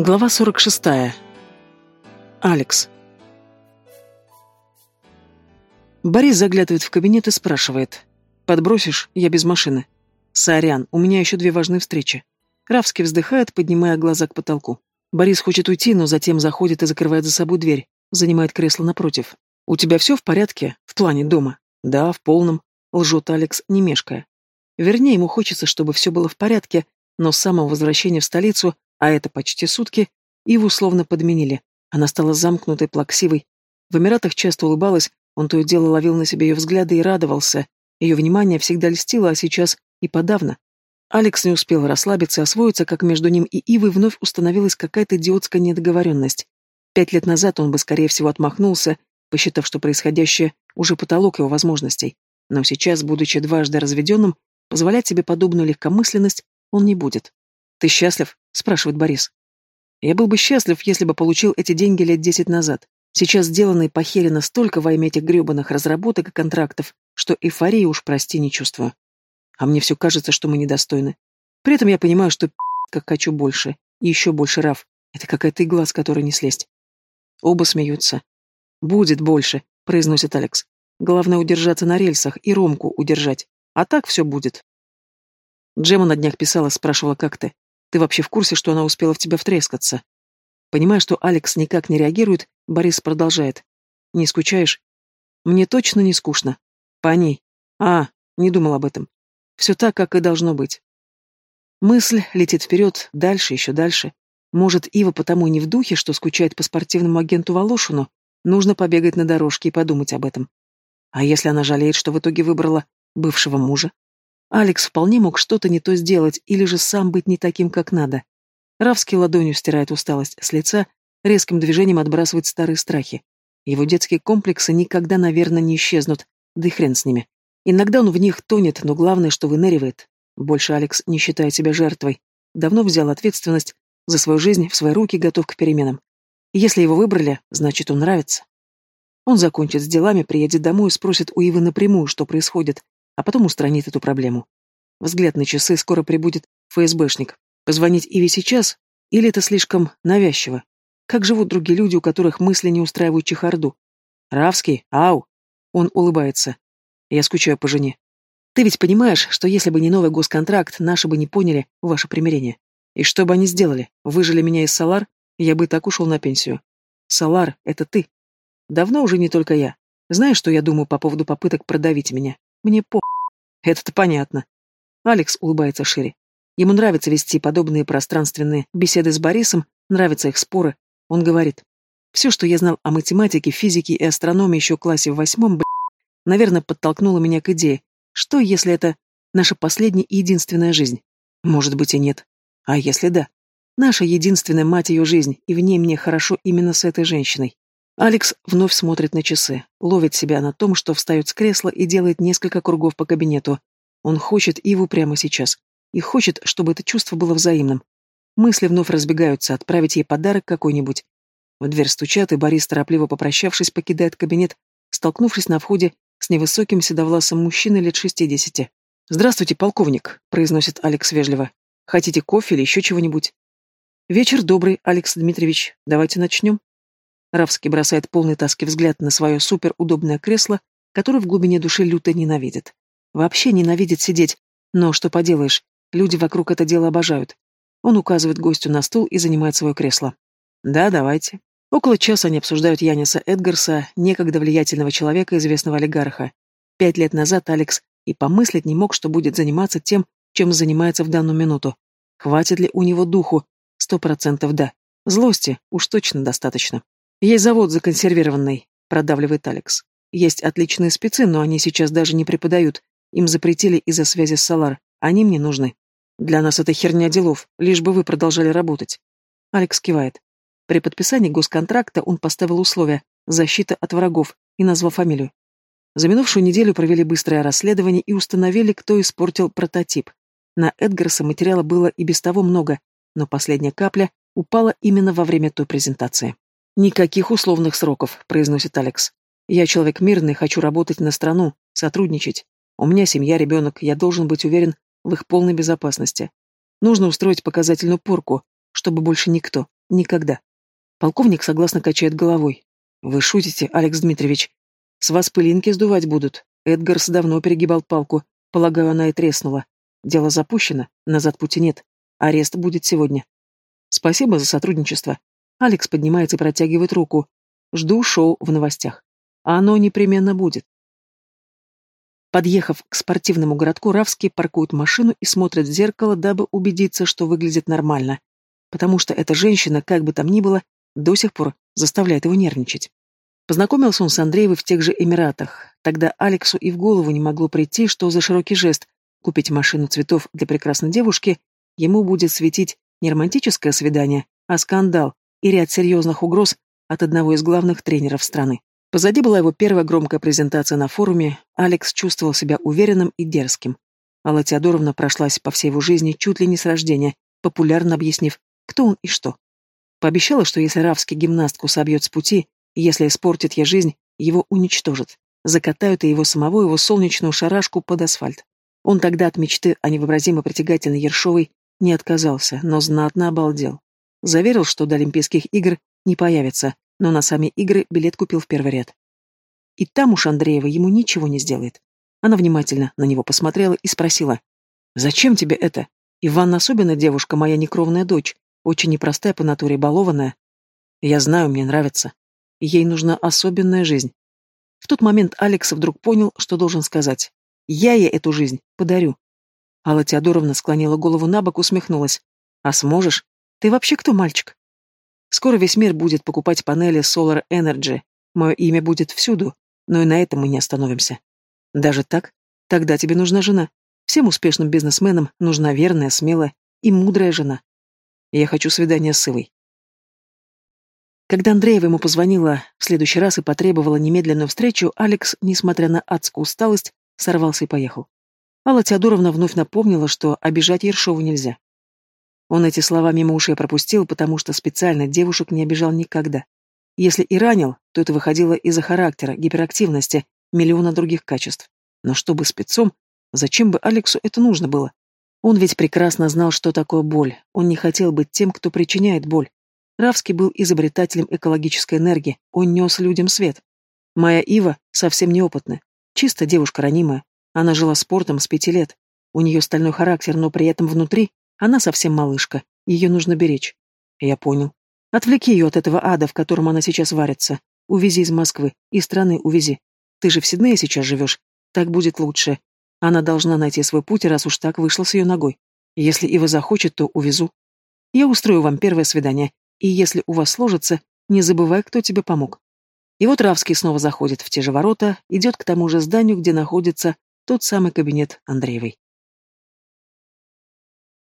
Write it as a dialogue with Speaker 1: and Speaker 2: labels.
Speaker 1: Глава 46. Алекс. Борис заглядывает в кабинет и спрашивает. «Подбросишь? Я без машины». «Сорян, у меня еще две важные встречи». Равский вздыхает, поднимая глаза к потолку. Борис хочет уйти, но затем заходит и закрывает за собой дверь. Занимает кресло напротив. «У тебя все в порядке? В плане дома?» «Да, в полном», — лжет Алекс, не мешкая. Вернее, ему хочется, чтобы все было в порядке, но с самого возвращения в столицу а это почти сутки, Иву словно подменили. Она стала замкнутой, плаксивой. В Эмиратах часто улыбалась, он то и дело ловил на себе ее взгляды и радовался. Ее внимание всегда льстило, а сейчас и подавно. Алекс не успел расслабиться и освоиться, как между ним и Ивой вновь установилась какая-то идиотская недоговоренность. Пять лет назад он бы, скорее всего, отмахнулся, посчитав, что происходящее уже потолок его возможностей. Но сейчас, будучи дважды разведенным, позволять себе подобную легкомысленность он не будет. «Ты счастлив?» — спрашивает Борис. «Я был бы счастлив, если бы получил эти деньги лет десять назад. Сейчас сделано и похерено столько во имя этих гребаных разработок и контрактов, что эйфории уж, прости, не чувствую. А мне все кажется, что мы недостойны. При этом я понимаю, что как хочу больше, и еще больше Раф. Это какая-то игла, с которой не слезть». Оба смеются. «Будет больше», — произносит Алекс. «Главное удержаться на рельсах и Ромку удержать. А так все будет». Джема на днях писала, спрашивала, как ты. Ты вообще в курсе, что она успела в тебя втрескаться? Понимая, что Алекс никак не реагирует, Борис продолжает. Не скучаешь? Мне точно не скучно. По ней. А, не думал об этом. Все так, как и должно быть. Мысль летит вперед, дальше, еще дальше. Может, Ива потому и не в духе, что скучает по спортивному агенту Волошину? Нужно побегать на дорожке и подумать об этом. А если она жалеет, что в итоге выбрала бывшего мужа? Алекс вполне мог что-то не то сделать или же сам быть не таким, как надо. Равский ладонью стирает усталость с лица, резким движением отбрасывает старые страхи. Его детские комплексы никогда, наверное, не исчезнут, да и хрен с ними. Иногда он в них тонет, но главное, что выныривает. Больше Алекс не считает себя жертвой. Давно взял ответственность за свою жизнь в свои руки, готов к переменам. Если его выбрали, значит, он нравится. Он закончит с делами, приедет домой и спросит у Ивы напрямую, что происходит, а потом устранит эту проблему. Взгляд на часы, скоро прибудет ФСБшник. Позвонить Иве сейчас? Или это слишком навязчиво? Как живут другие люди, у которых мысли не устраивают чехарду? Равский, ау! Он улыбается. Я скучаю по жене. Ты ведь понимаешь, что если бы не новый госконтракт, наши бы не поняли ваше примирение. И что бы они сделали? Выжили меня из Салар, я бы так ушел на пенсию. Салар — это ты. Давно уже не только я. Знаешь, что я думаю по поводу попыток продавить меня? Мне по... Это-то понятно. Алекс улыбается шире. Ему нравится вести подобные пространственные беседы с Борисом, нравятся их споры. Он говорит, все, что я знал о математике, физике и астрономии еще в классе в восьмом, б***, наверное, подтолкнуло меня к идее, что если это наша последняя и единственная жизнь? Может быть и нет. А если да? Наша единственная мать ее жизнь, и в ней мне хорошо именно с этой женщиной. Алекс вновь смотрит на часы, ловит себя на том, что встает с кресла и делает несколько кругов по кабинету. Он хочет Иву прямо сейчас. И хочет, чтобы это чувство было взаимным. Мысли вновь разбегаются, отправить ей подарок какой-нибудь. В дверь стучат, и Борис, торопливо попрощавшись, покидает кабинет, столкнувшись на входе с невысоким седовласым мужчиной лет шестидесяти. «Здравствуйте, полковник», — произносит Алекс вежливо. «Хотите кофе или еще чего-нибудь?» «Вечер добрый, Алекс Дмитриевич. Давайте начнем». Равский бросает полный тоски взгляд на свое суперудобное кресло, которое в глубине души люто ненавидит. Вообще ненавидит сидеть, но что поделаешь, люди вокруг это дело обожают. Он указывает гостю на стул и занимает свое кресло. «Да, давайте». Около часа они обсуждают Яниса Эдгарса, некогда влиятельного человека, известного олигарха. Пять лет назад Алекс и помыслить не мог, что будет заниматься тем, чем занимается в данную минуту. Хватит ли у него духу? Сто процентов да. Злости уж точно достаточно. «Есть завод законсервированный», — продавливает Алекс. «Есть отличные спецы, но они сейчас даже не преподают. Им запретили из-за связи с Солар. Они мне нужны. Для нас это херня делов, лишь бы вы продолжали работать». Алекс кивает. При подписании госконтракта он поставил условия «защита от врагов» и назвал фамилию. За минувшую неделю провели быстрое расследование и установили, кто испортил прототип. На Эдгарса материала было и без того много, но последняя капля упала именно во время той презентации. «Никаких условных сроков», — произносит Алекс. «Я человек мирный, хочу работать на страну, сотрудничать. У меня семья, ребенок, я должен быть уверен в их полной безопасности. Нужно устроить показательную порку, чтобы больше никто, никогда. Полковник согласно качает головой. Вы шутите, Алекс Дмитриевич. С вас пылинки сдувать будут. Эдгарс давно перегибал палку. Полагаю, она и треснула. Дело запущено, назад пути нет. Арест будет сегодня. Спасибо за сотрудничество. Алекс поднимается и протягивает руку. Жду шоу в новостях. Оно непременно будет. Подъехав к спортивному городку, Равский паркует машину и смотрит в зеркало, дабы убедиться, что выглядит нормально. Потому что эта женщина, как бы там ни было, до сих пор заставляет его нервничать. Познакомился он с Андреевой в тех же Эмиратах. Тогда Алексу и в голову не могло прийти, что за широкий жест купить машину цветов для прекрасной девушки ему будет светить не романтическое свидание, а скандал и ряд серьезных угроз от одного из главных тренеров страны. Позади была его первая громкая презентация на форуме, Алекс чувствовал себя уверенным и дерзким. Алла Теодоровна прошлась по всей его жизни чуть ли не с рождения, популярно объяснив, кто он и что. Пообещала, что если Равский гимнастку собьет с пути, если испортит ей жизнь, его уничтожат. Закатают и его самого, его солнечную шарашку под асфальт. Он тогда от мечты о невообразимо притягательной Ершовой не отказался, но знатно обалдел. Заверил, что до Олимпийских игр не появится, но на сами игры билет купил в первый ряд. И там уж Андреева ему ничего не сделает. Она внимательно на него посмотрела и спросила, «Зачем тебе это? Иван особенно девушка, моя некровная дочь, очень непростая по натуре, балованная. Я знаю, мне нравится. Ей нужна особенная жизнь». В тот момент Алекс вдруг понял, что должен сказать. «Я ей эту жизнь подарю». Алла Теодоровна склонила голову на бок, усмехнулась. «А сможешь? Ты вообще кто, мальчик?» Скоро весь мир будет покупать панели Solar Energy. Мое имя будет всюду, но и на этом мы не остановимся. Даже так? Тогда тебе нужна жена. Всем успешным бизнесменам нужна верная, смелая и мудрая жена. Я хочу свидания с Ивой. Когда Андреева ему позвонила в следующий раз и потребовала немедленную встречу, Алекс, несмотря на адскую усталость, сорвался и поехал. Алла Теодоровна вновь напомнила, что обижать Ершову нельзя. Он эти слова мимо ушей пропустил, потому что специально девушек не обижал никогда. Если и ранил, то это выходило из-за характера, гиперактивности, миллиона других качеств. Но чтобы спецом, зачем бы Алексу это нужно было? Он ведь прекрасно знал, что такое боль. Он не хотел быть тем, кто причиняет боль. Равский был изобретателем экологической энергии, он нес людям свет. Моя Ива совсем неопытная, чисто девушка ранимая. Она жила спортом с пяти лет. У нее стальной характер, но при этом внутри она совсем малышка, ее нужно беречь. Я понял. Отвлеки ее от этого ада, в котором она сейчас варится. Увези из Москвы, из страны увези. Ты же в Сиднее сейчас живешь. Так будет лучше. Она должна найти свой путь, раз уж так вышло с ее ногой. Если Ива захочет, то увезу. Я устрою вам первое свидание, и если у вас сложится, не забывай, кто тебе помог. И вот Равский снова заходит в те же ворота, идет к тому же зданию, где находится тот самый кабинет Андреевой.